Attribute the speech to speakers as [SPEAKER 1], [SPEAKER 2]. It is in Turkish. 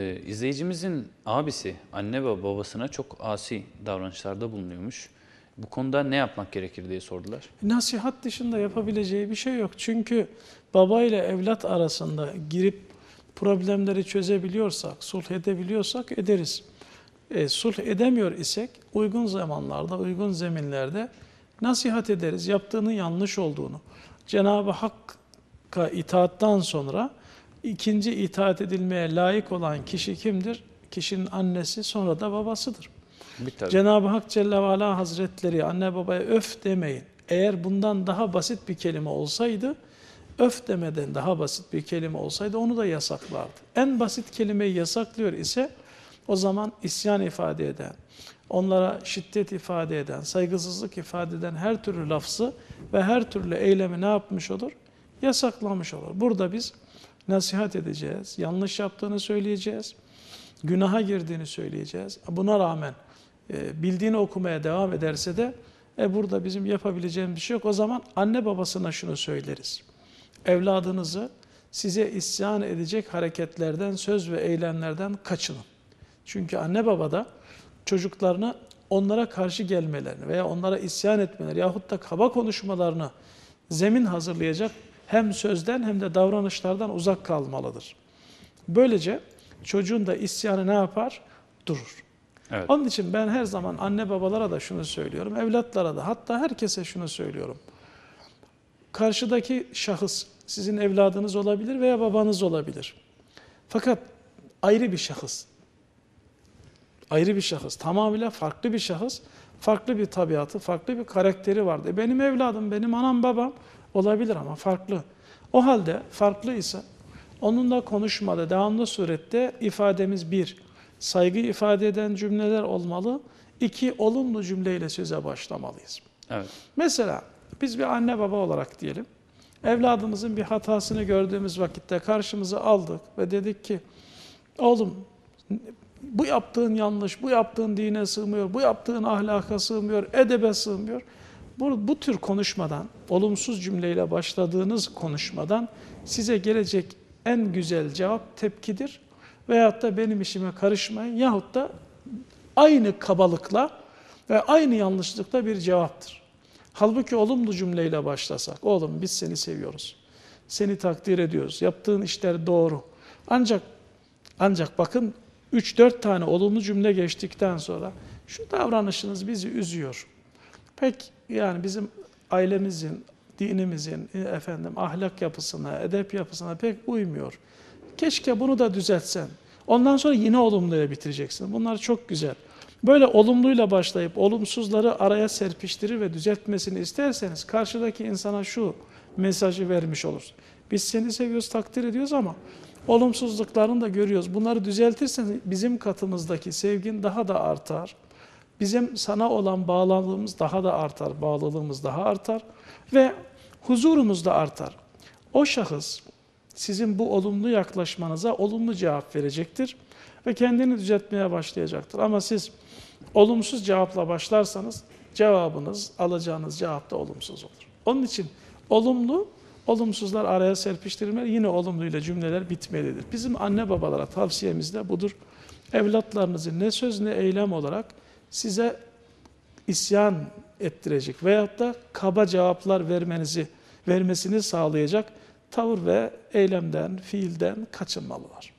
[SPEAKER 1] Ee, izleyicimizin abisi anne ve babasına çok asi davranışlarda bulunuyormuş. Bu konuda ne yapmak gerekir diye sordular.
[SPEAKER 2] Nasihat dışında yapabileceği bir şey yok. Çünkü baba ile evlat arasında girip problemleri çözebiliyorsak, sulh edebiliyorsak ederiz. E, sulh edemiyor isek uygun zamanlarda, uygun zeminlerde nasihat ederiz. Yaptığının yanlış olduğunu. Cenab-ı Hakk'a itaattan sonra ikinci itaat edilmeye layık olan kişi kimdir? Kişinin annesi sonra da babasıdır. Cenab-ı Hak Celle ve Ala Hazretleri anne babaya öf demeyin. Eğer bundan daha basit bir kelime olsaydı, öf demeden daha basit bir kelime olsaydı onu da yasaklardı. En basit kelimeyi yasaklıyor ise o zaman isyan ifade eden, onlara şiddet ifade eden, saygısızlık ifade eden her türlü lafzı ve her türlü eylemi ne yapmış olur? Yasaklamış olur. Burada biz nasihat edeceğiz, yanlış yaptığını söyleyeceğiz, günaha girdiğini söyleyeceğiz. Buna rağmen e, bildiğini okumaya devam ederse de e, burada bizim yapabileceğimiz bir şey yok. O zaman anne babasına şunu söyleriz. Evladınızı size isyan edecek hareketlerden, söz ve eylemlerden kaçının. Çünkü anne baba da çocuklarını onlara karşı gelmelerini veya onlara isyan etmeleri yahut da kaba konuşmalarını zemin hazırlayacak hem sözden hem de davranışlardan uzak kalmalıdır. Böylece çocuğun da isyanı ne yapar? Durur.
[SPEAKER 1] Evet.
[SPEAKER 2] Onun için ben her zaman anne babalara da şunu söylüyorum, evlatlara da hatta herkese şunu söylüyorum. Karşıdaki şahıs sizin evladınız olabilir veya babanız olabilir. Fakat ayrı bir şahıs. Ayrı bir şahıs, tamamıyla farklı bir şahıs, farklı bir tabiatı, farklı bir karakteri vardı. E benim evladım, benim anam babam olabilir ama farklı. O halde farklıysa onunla konuşmada devamlı surette ifademiz bir, saygı ifade eden cümleler olmalı. İki, olumlu cümleyle söze başlamalıyız.
[SPEAKER 1] Evet.
[SPEAKER 2] Mesela biz bir anne baba olarak diyelim. Evladımızın bir hatasını gördüğümüz vakitte karşımıza aldık ve dedik ki oğlum bu yaptığın yanlış, bu yaptığın dine sığmıyor, bu yaptığın ahlaka sığmıyor, edebe sığmıyor. Bu, bu tür konuşmadan, olumsuz cümleyle başladığınız konuşmadan size gelecek en güzel cevap tepkidir. Veyahut da benim işime karışmayın yahut da aynı kabalıkla ve aynı yanlışlıkla bir cevaptır. Halbuki olumlu cümleyle başlasak, oğlum biz seni seviyoruz, seni takdir ediyoruz, yaptığın işler doğru. Ancak ancak bakın 3-4 tane olumlu cümle geçtikten sonra şu davranışınız bizi üzüyor. Pek yani bizim ailemizin, dinimizin, e, efendim ahlak yapısına, edep yapısına pek uymuyor. Keşke bunu da düzeltsen. Ondan sonra yine olumluya bitireceksin. Bunlar çok güzel. Böyle olumluyla başlayıp olumsuzları araya serpiştirir ve düzeltmesini isterseniz karşıdaki insana şu mesajı vermiş olursun. Biz seni seviyoruz, takdir ediyoruz ama olumsuzluklarını da görüyoruz. Bunları düzeltirsen bizim katımızdaki sevgin daha da artar. Bizim sana olan bağlılığımız daha da artar, bağlılığımız daha artar ve huzurumuz da artar. O şahıs sizin bu olumlu yaklaşmanıza olumlu cevap verecektir ve kendini düzeltmeye başlayacaktır. Ama siz olumsuz cevapla başlarsanız cevabınız, alacağınız cevap da olumsuz olur. Onun için olumlu, olumsuzlar araya serpiştirilmeli, yine olumluyla cümleler bitmelidir. Bizim anne babalara tavsiyemiz de budur. Evlatlarınızı ne söz ne eylem olarak size isyan ettirecek veyahut da kaba cevaplar vermenizi vermesini sağlayacak tavır ve eylemden, fiilden kaçınmalılar.